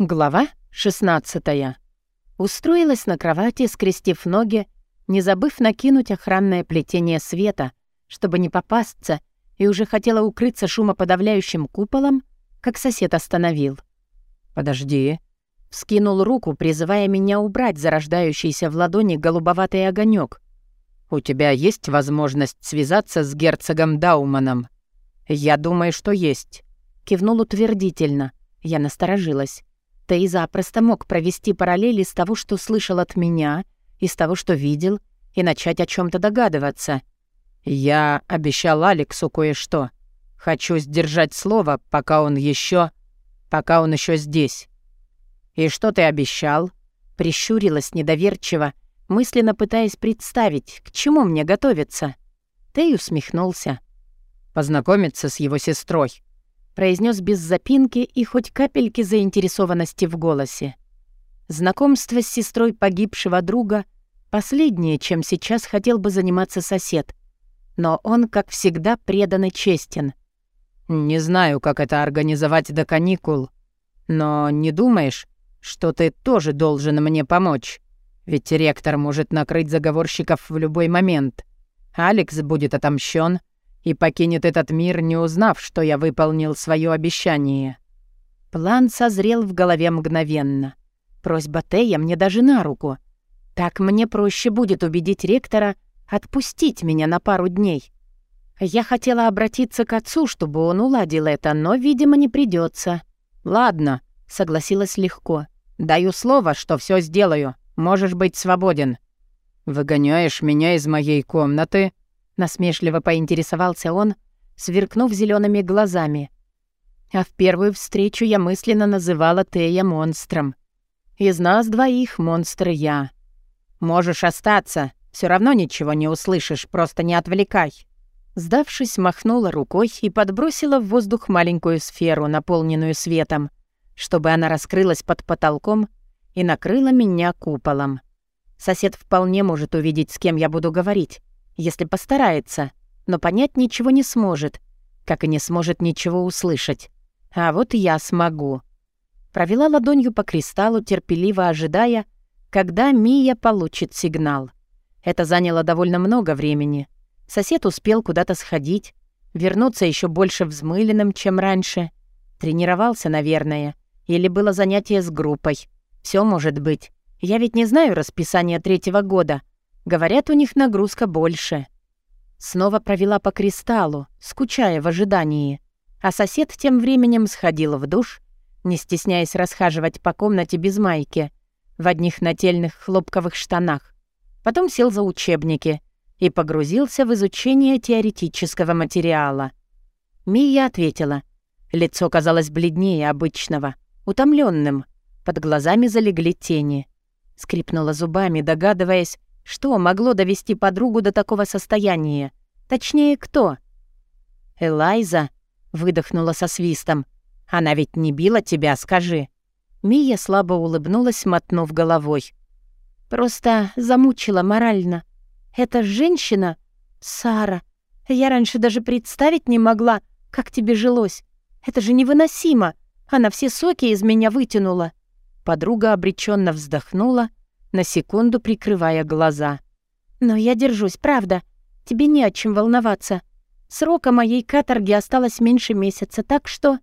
Глава 16 Устроилась на кровати, скрестив ноги, не забыв накинуть охранное плетение света, чтобы не попасться, и уже хотела укрыться шумоподавляющим куполом, как сосед остановил. «Подожди». Вскинул руку, призывая меня убрать зарождающийся в ладони голубоватый огонек. «У тебя есть возможность связаться с герцогом Дауманом?» «Я думаю, что есть». Кивнул утвердительно. Я насторожилась. Ты запросто мог провести параллели с того, что слышал от меня, из того, что видел, и начать о чем то догадываться. Я обещал Алексу кое-что. Хочу сдержать слово, пока он еще, пока он еще здесь. И что ты обещал? Прищурилась недоверчиво, мысленно пытаясь представить, к чему мне готовиться. Ты усмехнулся. Познакомиться с его сестрой произнес без запинки и хоть капельки заинтересованности в голосе. Знакомство с сестрой погибшего друга — последнее, чем сейчас хотел бы заниматься сосед. Но он, как всегда, предан и честен. «Не знаю, как это организовать до каникул, но не думаешь, что ты тоже должен мне помочь? Ведь ректор может накрыть заговорщиков в любой момент. Алекс будет отомщен, и покинет этот мир, не узнав, что я выполнил свое обещание. План созрел в голове мгновенно. Просьба Тея мне даже на руку. Так мне проще будет убедить ректора отпустить меня на пару дней. Я хотела обратиться к отцу, чтобы он уладил это, но, видимо, не придется. «Ладно», — согласилась легко. «Даю слово, что все сделаю. Можешь быть свободен». «Выгоняешь меня из моей комнаты?» Насмешливо поинтересовался он, сверкнув зелеными глазами. А в первую встречу я мысленно называла Тея монстром. Из нас двоих монстр я. «Можешь остаться, все равно ничего не услышишь, просто не отвлекай». Сдавшись, махнула рукой и подбросила в воздух маленькую сферу, наполненную светом, чтобы она раскрылась под потолком и накрыла меня куполом. Сосед вполне может увидеть, с кем я буду говорить, если постарается, но понять ничего не сможет, как и не сможет ничего услышать. А вот я смогу. Провела ладонью по кристаллу, терпеливо ожидая, когда Мия получит сигнал. Это заняло довольно много времени. Сосед успел куда-то сходить, вернуться еще больше взмыленным, чем раньше. Тренировался, наверное, или было занятие с группой. Все может быть. Я ведь не знаю расписания третьего года — Говорят, у них нагрузка больше. Снова провела по кристаллу, скучая в ожидании. А сосед тем временем сходил в душ, не стесняясь расхаживать по комнате без майки, в одних нательных хлопковых штанах. Потом сел за учебники и погрузился в изучение теоретического материала. Мия ответила. Лицо казалось бледнее обычного, утомленным. Под глазами залегли тени. Скрипнула зубами, догадываясь, что могло довести подругу до такого состояния? Точнее, кто? «Элайза», — выдохнула со свистом. «Она ведь не била тебя, скажи». Мия слабо улыбнулась, мотнув головой. «Просто замучила морально. Эта женщина, Сара, я раньше даже представить не могла, как тебе жилось. Это же невыносимо. Она все соки из меня вытянула». Подруга обреченно вздохнула, на секунду прикрывая глаза. «Но я держусь, правда. Тебе не о чем волноваться. Срока моей каторги осталось меньше месяца, так что...»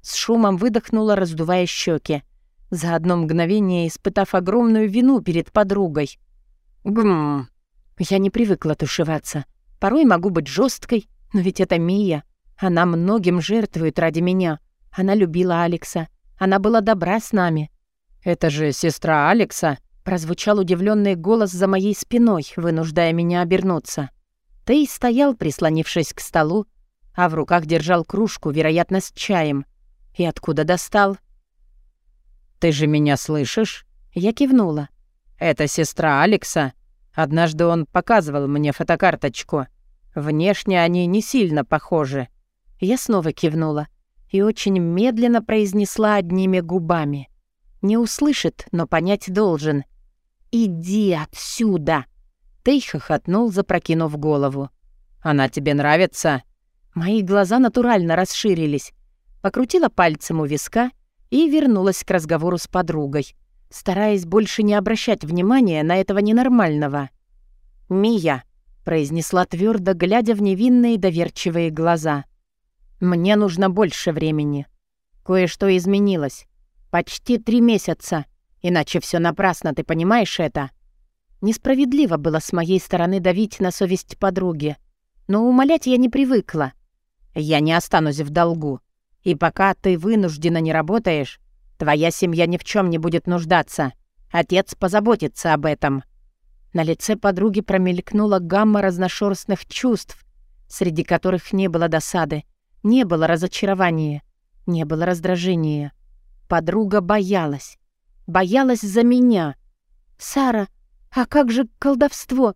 С шумом выдохнула, раздувая щеки, за одно мгновение испытав огромную вину перед подругой. «Гм...» Я не привыкла тушеваться. Порой могу быть жесткой, но ведь это Мия. Она многим жертвует ради меня. Она любила Алекса. Она была добра с нами. «Это же сестра Алекса?» Прозвучал удивленный голос за моей спиной, вынуждая меня обернуться. Тей стоял, прислонившись к столу, а в руках держал кружку, вероятно, с чаем. И откуда достал? «Ты же меня слышишь?» Я кивнула. «Это сестра Алекса. Однажды он показывал мне фотокарточку. Внешне они не сильно похожи». Я снова кивнула и очень медленно произнесла одними губами. Не услышит, но понять должен. «Иди отсюда!» Тей хохотнул, запрокинув голову. «Она тебе нравится?» Мои глаза натурально расширились. Покрутила пальцем у виска и вернулась к разговору с подругой, стараясь больше не обращать внимания на этого ненормального. «Мия», — произнесла твердо, глядя в невинные доверчивые глаза. «Мне нужно больше времени. Кое-что изменилось. Почти три месяца. Иначе все напрасно, ты понимаешь это?» Несправедливо было с моей стороны давить на совесть подруги. Но умолять я не привыкла. Я не останусь в долгу. И пока ты вынуждена не работаешь, твоя семья ни в чем не будет нуждаться. Отец позаботится об этом». На лице подруги промелькнула гамма разношерстных чувств, среди которых не было досады, не было разочарования, не было раздражения. Подруга боялась. Боялась за меня. «Сара, а как же колдовство?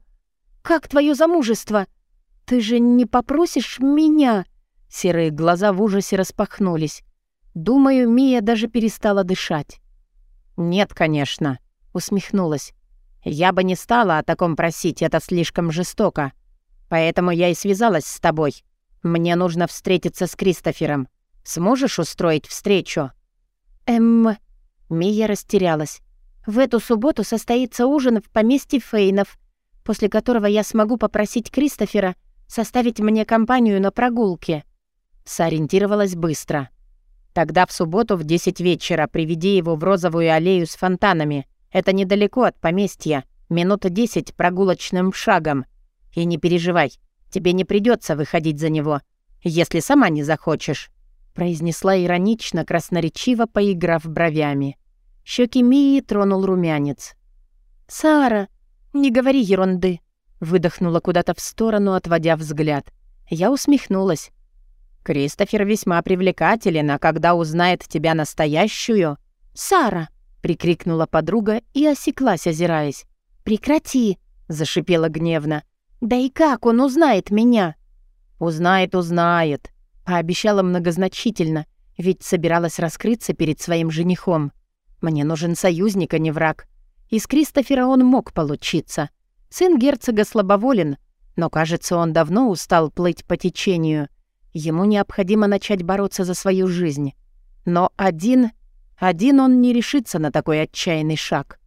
Как твое замужество? Ты же не попросишь меня?» Серые глаза в ужасе распахнулись. Думаю, Мия даже перестала дышать. «Нет, конечно», — усмехнулась. «Я бы не стала о таком просить, это слишком жестоко. Поэтому я и связалась с тобой. Мне нужно встретиться с Кристофером. Сможешь устроить встречу?» «Эм...» Мия растерялась. «В эту субботу состоится ужин в поместье Фейнов, после которого я смогу попросить Кристофера составить мне компанию на прогулке». Сориентировалась быстро. Тогда в субботу в 10 вечера приведи его в розовую аллею с фонтанами. Это недалеко от поместья. Минута 10 прогулочным шагом. И не переживай, тебе не придется выходить за него, если сама не захочешь», произнесла иронично, красноречиво поиграв бровями. Щеки Мии тронул румянец. «Сара, не говори ерунды», выдохнула куда-то в сторону, отводя взгляд. Я усмехнулась. Кристофер весьма привлекателен, а когда узнает тебя настоящую...» «Сара!» — прикрикнула подруга и осеклась, озираясь. «Прекрати!» — зашипела гневно. «Да и как он узнает меня?» «Узнает, узнает», — пообещала многозначительно, ведь собиралась раскрыться перед своим женихом. «Мне нужен союзник, а не враг. Из Кристофера он мог получиться. Сын герцога слабоволен, но, кажется, он давно устал плыть по течению. Ему необходимо начать бороться за свою жизнь. Но один... Один он не решится на такой отчаянный шаг.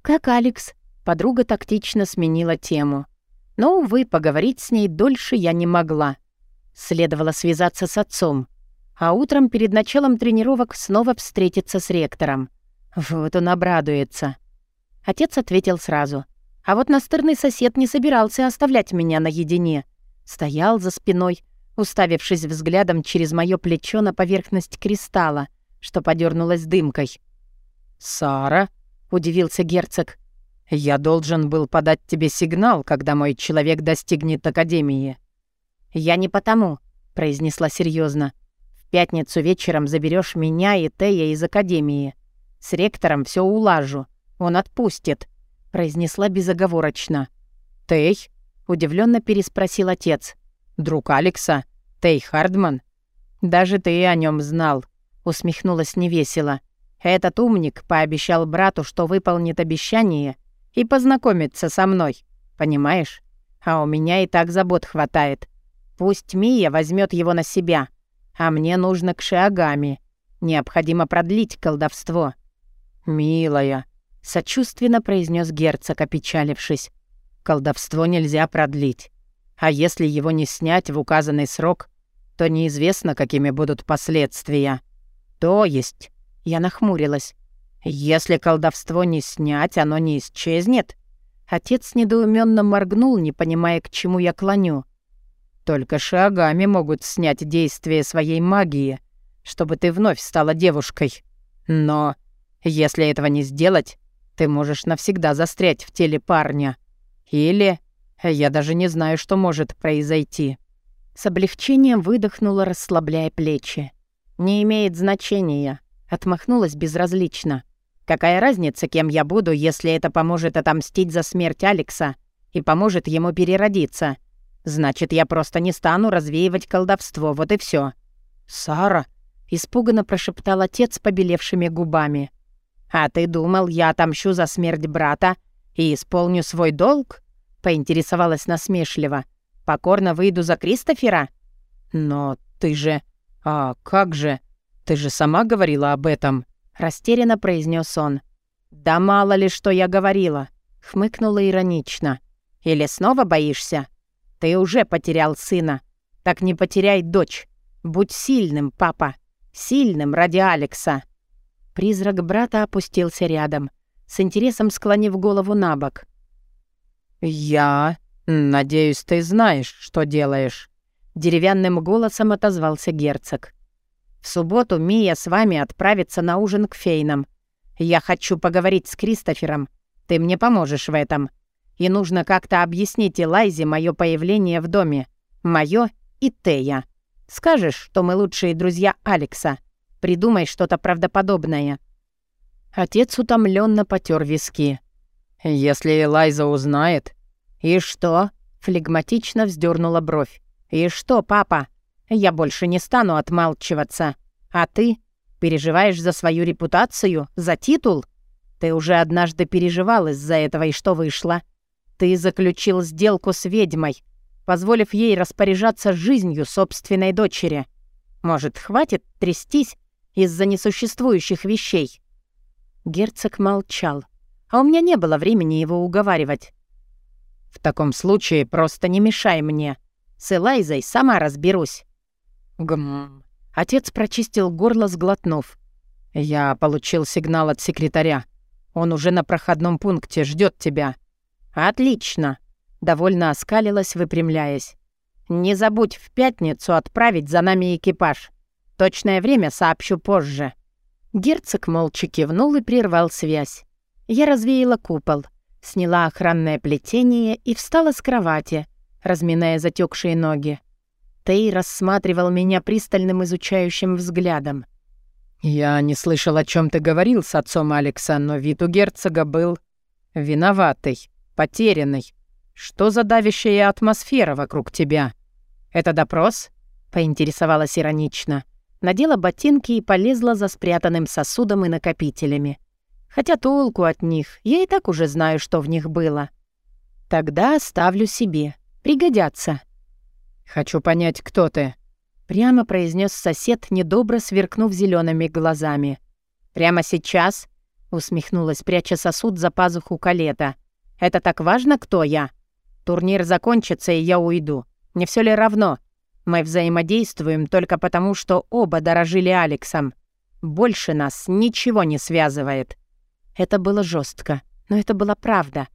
Как Алекс, подруга тактично сменила тему. Но, увы, поговорить с ней дольше я не могла. Следовало связаться с отцом. А утром перед началом тренировок снова встретиться с ректором. Вот он обрадуется. Отец ответил сразу. А вот настырный сосед не собирался оставлять меня наедине. Стоял за спиной, уставившись взглядом через моё плечо на поверхность кристалла, что подернулась дымкой. «Сара?» — удивился герцог. «Я должен был подать тебе сигнал, когда мой человек достигнет Академии». «Я не потому», — произнесла серьезно. «В пятницу вечером заберешь меня и Тея из Академии. С ректором все улажу. Он отпустит», — произнесла безоговорочно. «Тей?» — удивленно переспросил отец. «Друг Алекса? Тей Хардман?» «Даже ты о нем знал», — усмехнулась невесело. «Этот умник пообещал брату, что выполнит обещание и познакомится со мной. Понимаешь? А у меня и так забот хватает. Пусть Мия возьмет его на себя, а мне нужно к Шиагами. Необходимо продлить колдовство». «Милая», — сочувственно произнес герцог, опечалившись. «Колдовство нельзя продлить. А если его не снять в указанный срок, то неизвестно, какими будут последствия. То есть, я нахмурилась. Если колдовство не снять, оно не исчезнет? Отец недоуменно моргнул, не понимая, к чему я клоню. Только шагами могут снять действие своей магии, чтобы ты вновь стала девушкой. Но если этого не сделать, ты можешь навсегда застрять в теле парня. Или я даже не знаю, что может произойти». С облегчением выдохнула, расслабляя плечи. «Не имеет значения», — отмахнулась безразлично. «Какая разница, кем я буду, если это поможет отомстить за смерть Алекса и поможет ему переродиться? Значит, я просто не стану развеивать колдовство, вот и все. «Сара», — испуганно прошептал отец побелевшими губами. «А ты думал, я отомщу за смерть брата и исполню свой долг?» Поинтересовалась насмешливо. «Покорно выйду за Кристофера?» «Но ты же... А как же...» Ты же сама говорила об этом», — растерянно произнес он. «Да мало ли, что я говорила», — хмыкнула иронично. «Или снова боишься? Ты уже потерял сына. Так не потеряй дочь. Будь сильным, папа. Сильным ради Алекса». Призрак брата опустился рядом, с интересом склонив голову на бок. «Я... надеюсь, ты знаешь, что делаешь», — деревянным голосом отозвался герцог. «В субботу Мия с вами отправится на ужин к фейнам. Я хочу поговорить с Кристофером. Ты мне поможешь в этом. И нужно как-то объяснить Элайзе мое появление в доме. Мое и Тея. Скажешь, что мы лучшие друзья Алекса. Придумай что-то правдоподобное». Отец утомленно потер виски. «Если Элайза узнает...» «И что?» — флегматично вздернула бровь. «И что, папа? Я больше не стану отмалчиваться. А ты? Переживаешь за свою репутацию? За титул? Ты уже однажды переживал из-за этого, и что вышло? Ты заключил сделку с ведьмой, позволив ей распоряжаться жизнью собственной дочери. Может, хватит трястись из-за несуществующих вещей. Герцог молчал, а у меня не было времени его уговаривать. «В таком случае просто не мешай мне. С Элайзой сама разберусь». «Гм...» Отец прочистил горло, сглотнув. «Я получил сигнал от секретаря. Он уже на проходном пункте, ждет тебя». «Отлично!» Довольно оскалилась, выпрямляясь. «Не забудь в пятницу отправить за нами экипаж. Точное время сообщу позже». Герцог молча кивнул и прервал связь. Я развеяла купол, сняла охранное плетение и встала с кровати, разминая затекшие ноги. Тей рассматривал меня пристальным изучающим взглядом. «Я не слышал, о чем ты говорил с отцом Алекса, но вид у герцога был виноватый, потерянный. Что за давящая атмосфера вокруг тебя? Это допрос?» — поинтересовалась иронично надела ботинки и полезла за спрятанным сосудом и накопителями. Хотя толку от них, я и так уже знаю, что в них было. Тогда оставлю себе. Пригодятся. «Хочу понять, кто ты», — прямо произнес сосед, недобро сверкнув зелеными глазами. «Прямо сейчас?» — усмехнулась, пряча сосуд за пазуху калета. «Это так важно, кто я? Турнир закончится, и я уйду. Не все ли равно? Мы взаимодействуем только потому, что оба дорожили Алексом. Больше нас ничего не связывает. Это было жестко, но это была правда.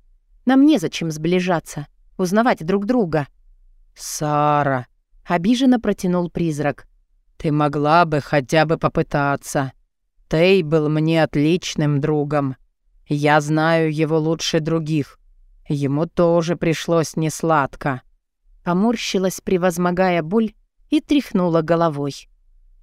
Нам незачем сближаться, узнавать друг друга. «Сара!» — обиженно протянул призрак. «Ты могла бы хотя бы попытаться. Тей был мне отличным другом. Я знаю его лучше других. Ему тоже пришлось несладко. Поморщилась, превозмогая боль, и тряхнула головой.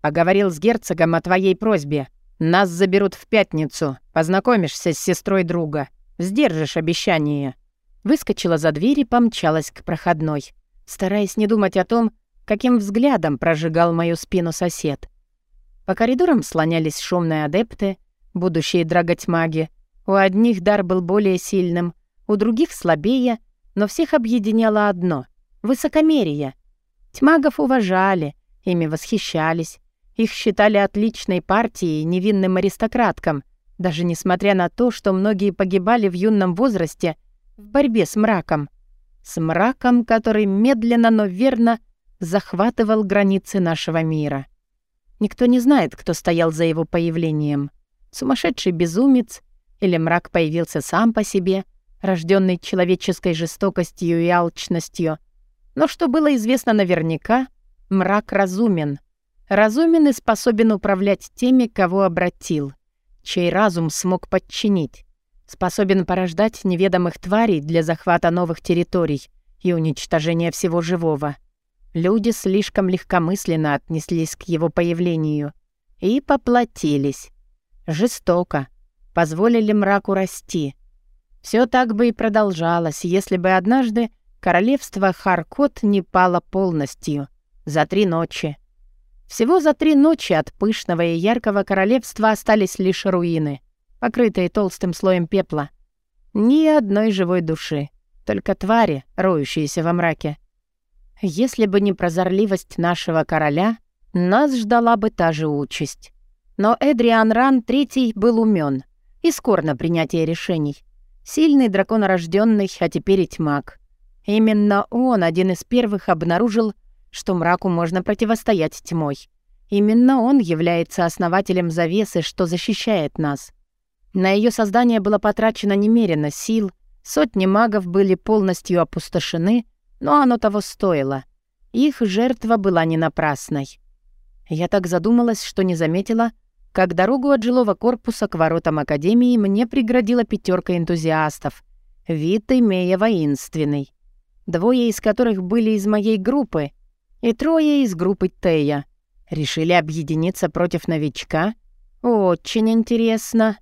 «Поговорил с герцогом о твоей просьбе. Нас заберут в пятницу. Познакомишься с сестрой друга. Сдержишь обещание». Выскочила за дверь и помчалась к проходной, стараясь не думать о том, каким взглядом прожигал мою спину сосед. По коридорам слонялись шумные адепты, будущие драготьмаги. У одних дар был более сильным, у других слабее, но всех объединяло одно Высокомерие. Тьмагов уважали, ими восхищались. Их считали отличной партией, невинным аристократкам, даже несмотря на то, что многие погибали в юном возрасте в борьбе с мраком. С мраком, который медленно, но верно захватывал границы нашего мира. Никто не знает, кто стоял за его появлением. Сумасшедший безумец или мрак появился сам по себе, рожденный человеческой жестокостью и алчностью, но что было известно наверняка, мрак разумен. Разумен и способен управлять теми, кого обратил, чей разум смог подчинить. Способен порождать неведомых тварей для захвата новых территорий и уничтожения всего живого. Люди слишком легкомысленно отнеслись к его появлению и поплатились. Жестоко. Позволили мраку расти. Все так бы и продолжалось, если бы однажды королевство Харкот не пало полностью. За три ночи. Всего за три ночи от пышного и яркого королевства остались лишь руины, покрытые толстым слоем пепла. Ни одной живой души, только твари, роющиеся во мраке. Если бы не прозорливость нашего короля, нас ждала бы та же участь. Но Эдриан Ран III был умен и скор на принятие решений. Сильный драконорожденный, а теперь и тьмак. Именно он один из первых обнаружил, что мраку можно противостоять тьмой. Именно он является основателем завесы, что защищает нас. На ее создание было потрачено немерено сил, сотни магов были полностью опустошены, но оно того стоило. Их жертва была не напрасной. Я так задумалась, что не заметила, как дорогу от жилого корпуса к воротам Академии мне преградила пятерка энтузиастов, вид имея воинственный. Двое из которых были из моей группы, и трое из группы Тея. Решили объединиться против новичка? Очень интересно.